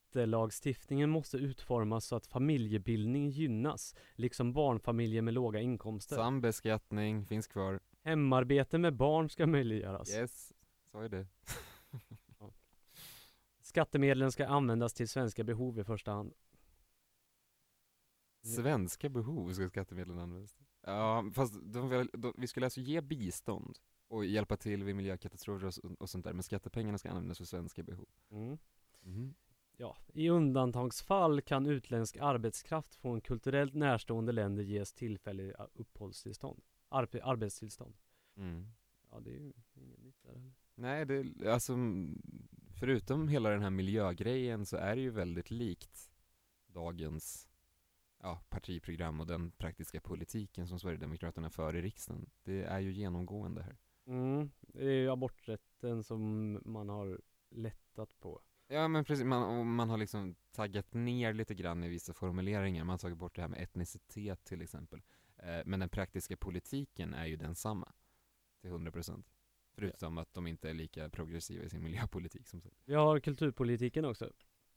skattelagstiftningen måste utformas så att familjebildning gynnas, liksom barnfamiljer med låga inkomster. Sambeskattning finns kvar. Hemarbete med barn ska möjliggöras. Yes, sa ju det. Skattemedlen ska användas till svenska behov i första hand. Svenska behov ska skattemedlen användas till. Ja, fast de, vill- de, vi skulle alltså ge bistånd och hjälpa till vid miljökatastrofer och, och sånt där, men skattepengarna ska användas för svenska behov. Mm. Mhm. Ja, i undantagsfall kan utländsk arbetskraft från kulturellt närstående länder ges tillfälliga uppehållstillstånd. Arbe- arbetstillstånd. Mm. Ja, det är ju inget nytt där heller. Nej, det, alltså förutom hela den här miljögrejen så är det ju väldigt likt dagens ja, partiprogram och den praktiska politiken som Sverigedemokraterna för i riksdagen. Det är ju genomgående här. Mm, det är ju aborträtten som man har lättat på. Ja men precis, man, man har liksom taggat ner lite grann i vissa formuleringar. Man har tagit bort det här med etnicitet till exempel. Eh, men den praktiska politiken är ju densamma till 100%. Förutom att de inte är lika progressiva i sin miljöpolitik som sagt. Vi har kulturpolitiken också.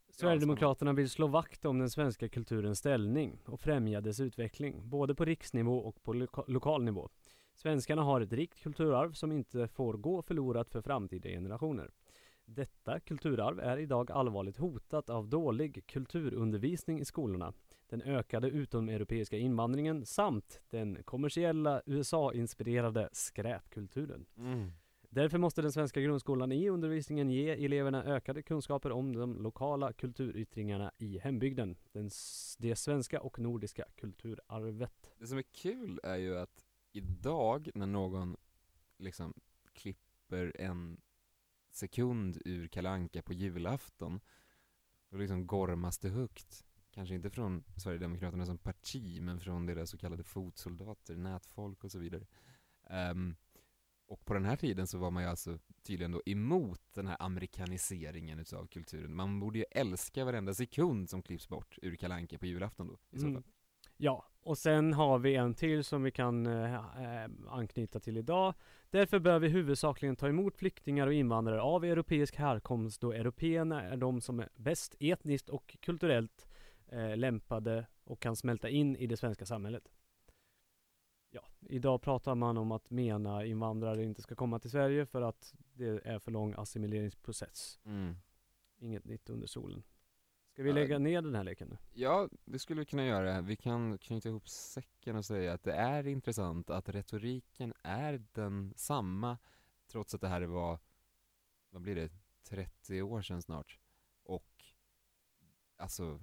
Sverigedemokraterna vill slå vakt om den svenska kulturens ställning och främja dess utveckling, både på riksnivå och på loka lokal nivå. Svenskarna har ett rikt kulturarv som inte får gå förlorat för framtida generationer. Detta kulturarv är idag allvarligt hotat av dålig kulturundervisning i skolorna, den ökade utomeuropeiska invandringen samt den kommersiella USA-inspirerade skräpkulturen. Mm. Därför måste den svenska grundskolan i undervisningen ge eleverna ökade kunskaper om de lokala kulturyttringarna i hembygden, den, det svenska och nordiska kulturarvet. Det som är kul är ju att idag när någon liksom klipper en sekund ur Kalle Anka på julafton, då liksom gormas det högt. Kanske inte från Sverigedemokraterna som parti, men från deras så kallade fotsoldater, nätfolk och så vidare. Ehm, och på den här tiden så var man ju alltså tydligen då emot den här amerikaniseringen utav kulturen. Man borde ju älska varenda sekund som klipps bort ur Kalle Anka på julafton då, i så Mm. Ja, och sen har vi en till som vi kan eh, eh, anknyta till idag. Därför bör vi huvudsakligen ta emot flyktingar och invandrare av europeisk härkomst då européerna är de som är bäst etniskt och kulturellt eh, lämpade och kan smälta in i det svenska samhället. Ja, idag pratar man om att mena invandrare inte ska komma till Sverige för att det är för lång assimileringsprocess. Mm. Inget nytt under solen. Ska vi lägga ner den här leken nu? Ja, det skulle vi kunna göra. Vi kan knyta ihop säcken och säga att det är intressant att retoriken är den samma trots att det här var, vad blir det, 30 år sedan snart. Och alltså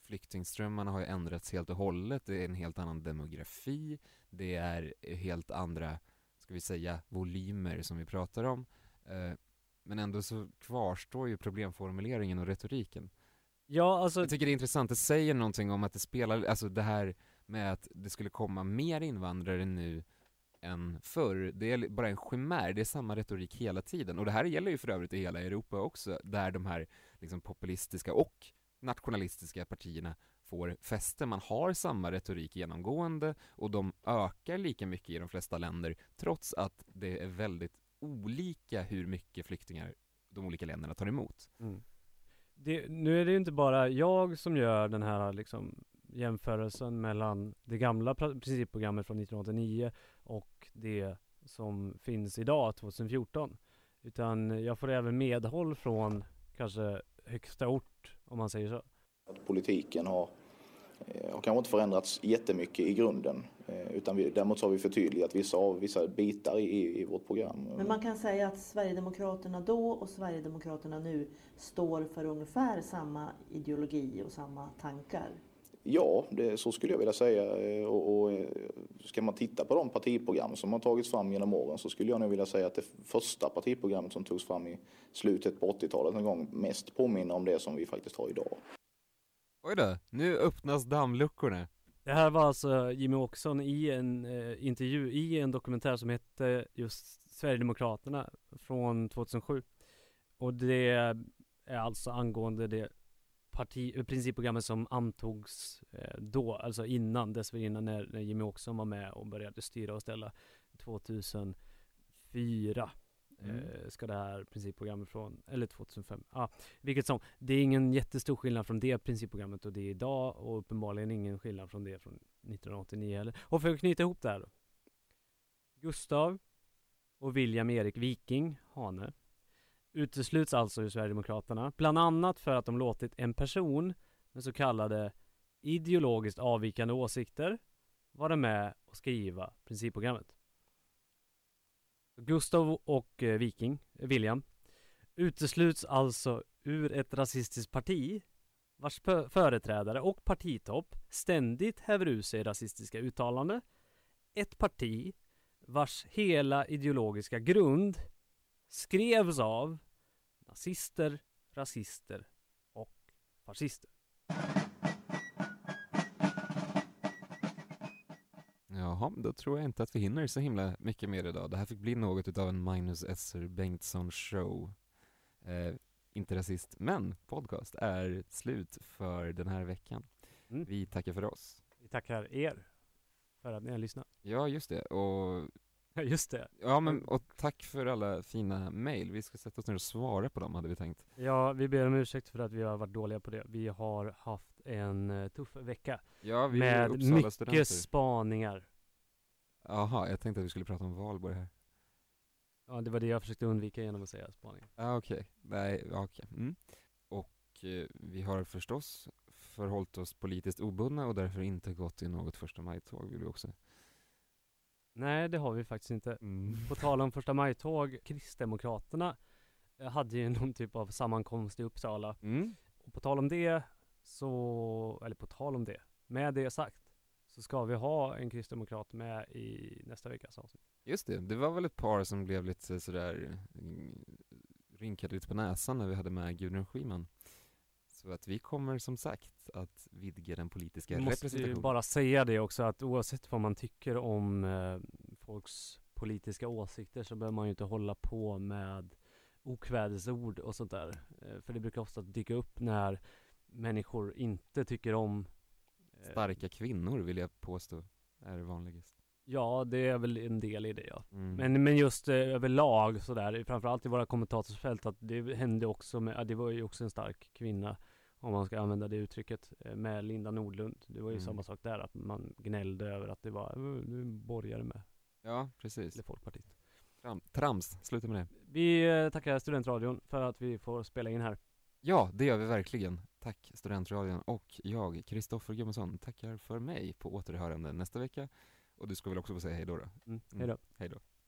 flyktingströmmarna har ju ändrats helt och hållet. Det är en helt annan demografi. Det är helt andra, ska vi säga, volymer som vi pratar om. Eh, Men ändå så kvarstår ju problemformuleringen och retoriken. Ja, alltså Jag tycker det är intressant, det säger någonting om att det spelar, alltså det här med att det skulle komma mer invandrare nu än förr, det är bara en chimär, det är samma retorik hela tiden. Och det här gäller ju för övrigt i hela Europa också, där de här liksom populistiska och nationalistiska partierna får fäste. Man har samma retorik genomgående och de ökar lika mycket i de flesta länder, trots att det är väldigt olika hur mycket flyktingar de olika länderna tar emot. Mm. Det, nu är det ju inte bara jag som gör den här liksom jämförelsen mellan det gamla principprogrammet från 1989 och det som finns idag, 2014. Utan jag får även medhåll från kanske högsta ort, om man säger så. Att politiken har, eh, har kanske inte förändrats jättemycket i grunden eh, Utan vi, däremot så har vi förtydligat vissa, av, vissa bitar i, i vårt program. Men man kan säga att Sverigedemokraterna då och Sverigedemokraterna nu står för ungefär samma ideologi och samma tankar. Ja, det, så skulle jag vilja säga. Eh, Och, och eh, ska man titta på de partiprogram som har tagits fram genom åren så skulle jag nog vilja säga att det första partiprogrammet som togs fram i slutet på 80-talet någon gång mest påminner om det som vi faktiskt har idag. Oj då, nu öppnas dammluckorna. Det här var alltså Jimmy Åkesson i en eh, intervju i en dokumentär som hette just Sverigedemokraterna från 2007. Och det är alltså angående det parti, eh, principprogrammet som antogs eh, då, alltså innan, dessförinnan när, när Jimmy Åkesson var med och började styra och ställa 2004 Mm. eh, ska det här principprogrammet från, eller 2005, ja, vilket som, det är ingen jättestor skillnad från det principprogrammet och det är idag och uppenbarligen ingen skillnad från det från 1989 heller. Och för att knyta ihop det här då. Gustav och William Erik Viking, Hane, utesluts alltså ur Sverigedemokraterna, bland annat för att de låtit en person med så kallade ideologiskt avvikande åsikter vara med och skriva principprogrammet. Gustav och eh, Viking, William, utesluts alltså ur ett rasistiskt parti vars företrädare och partitopp ständigt häver ur sig rasistiska uttalanden. Ett parti vars hela ideologiska grund skrevs av nazister, rasister och fascister. Jaha, då tror jag inte att vi hinner så himla mycket mer idag. Det här fick bli något utav en Magnus Esser Bengtsson show. Eh, inte rasist, men podcast är slut för den här veckan. Mm. Vi tackar för oss. Vi tackar er för att ni har lyssnat. Ja, just det. Och Ja, just det. Ja men, och tack för alla fina mail. Vi ska sätta oss ner och svara på dem hade vi tänkt. Ja, vi ber om ursäkt för att vi har varit dåliga på det. Vi har haft en eh, tuff vecka Ja, vi med mycket spaningar. Jaha, jag tänkte att vi skulle prata om valborg här. Ja, det var det jag försökte undvika genom att säga spaningar. Ja okej, nej, ja, okej. Mm. Och eh, vi har förstås förhållit oss politiskt obundna och därför inte gått i något första maj-tåg vill vi också. Nej, det har vi faktiskt inte. Mm. På tal om första maj-tåg, Kristdemokraterna eh, hade ju någon typ av sammankomst i Uppsala. Mm. Och på tal om det, så, eller på tal om det, med det sagt, så ska vi ha en kristdemokrat med i nästa veckas avsnitt. Just det, det var väl ett par som blev lite sådär rynkade lite på näsan när vi hade med Gudrun Schyman. Så att vi kommer som sagt att vidga den politiska Vi måste representationen. bara säga det också att oavsett vad man tycker om eh, folks politiska åsikter så behöver man ju inte hålla på med okvädesord och sånt där. Eh, för det brukar ofta dyka upp när människor inte tycker om Starka kvinnor vill jag påstå är vanligast. Ja, det är väl en del i det ja. Mm. Men, men just eh, överlag sådär, framförallt i våra kommentatorsfält, att det hände också med, det var ju också en stark kvinna, om man ska använda det uttrycket, eh, med Linda Nordlund. Det var ju Mm. samma sak där, att man gnällde över att det var, "Uh, nu borgare med, Ja, precis. eller Folkpartiet. Tram, trams, sluta med det. Vi eh, tackar Studentradion för att vi får spela in här. Ja, det gör vi verkligen. Tack Studentradion och jag, Kristoffer Gummesson, tackar för mig på återhörande nästa vecka. Och du ska väl också få säga hej då då? Mm. Hej då. Hej då.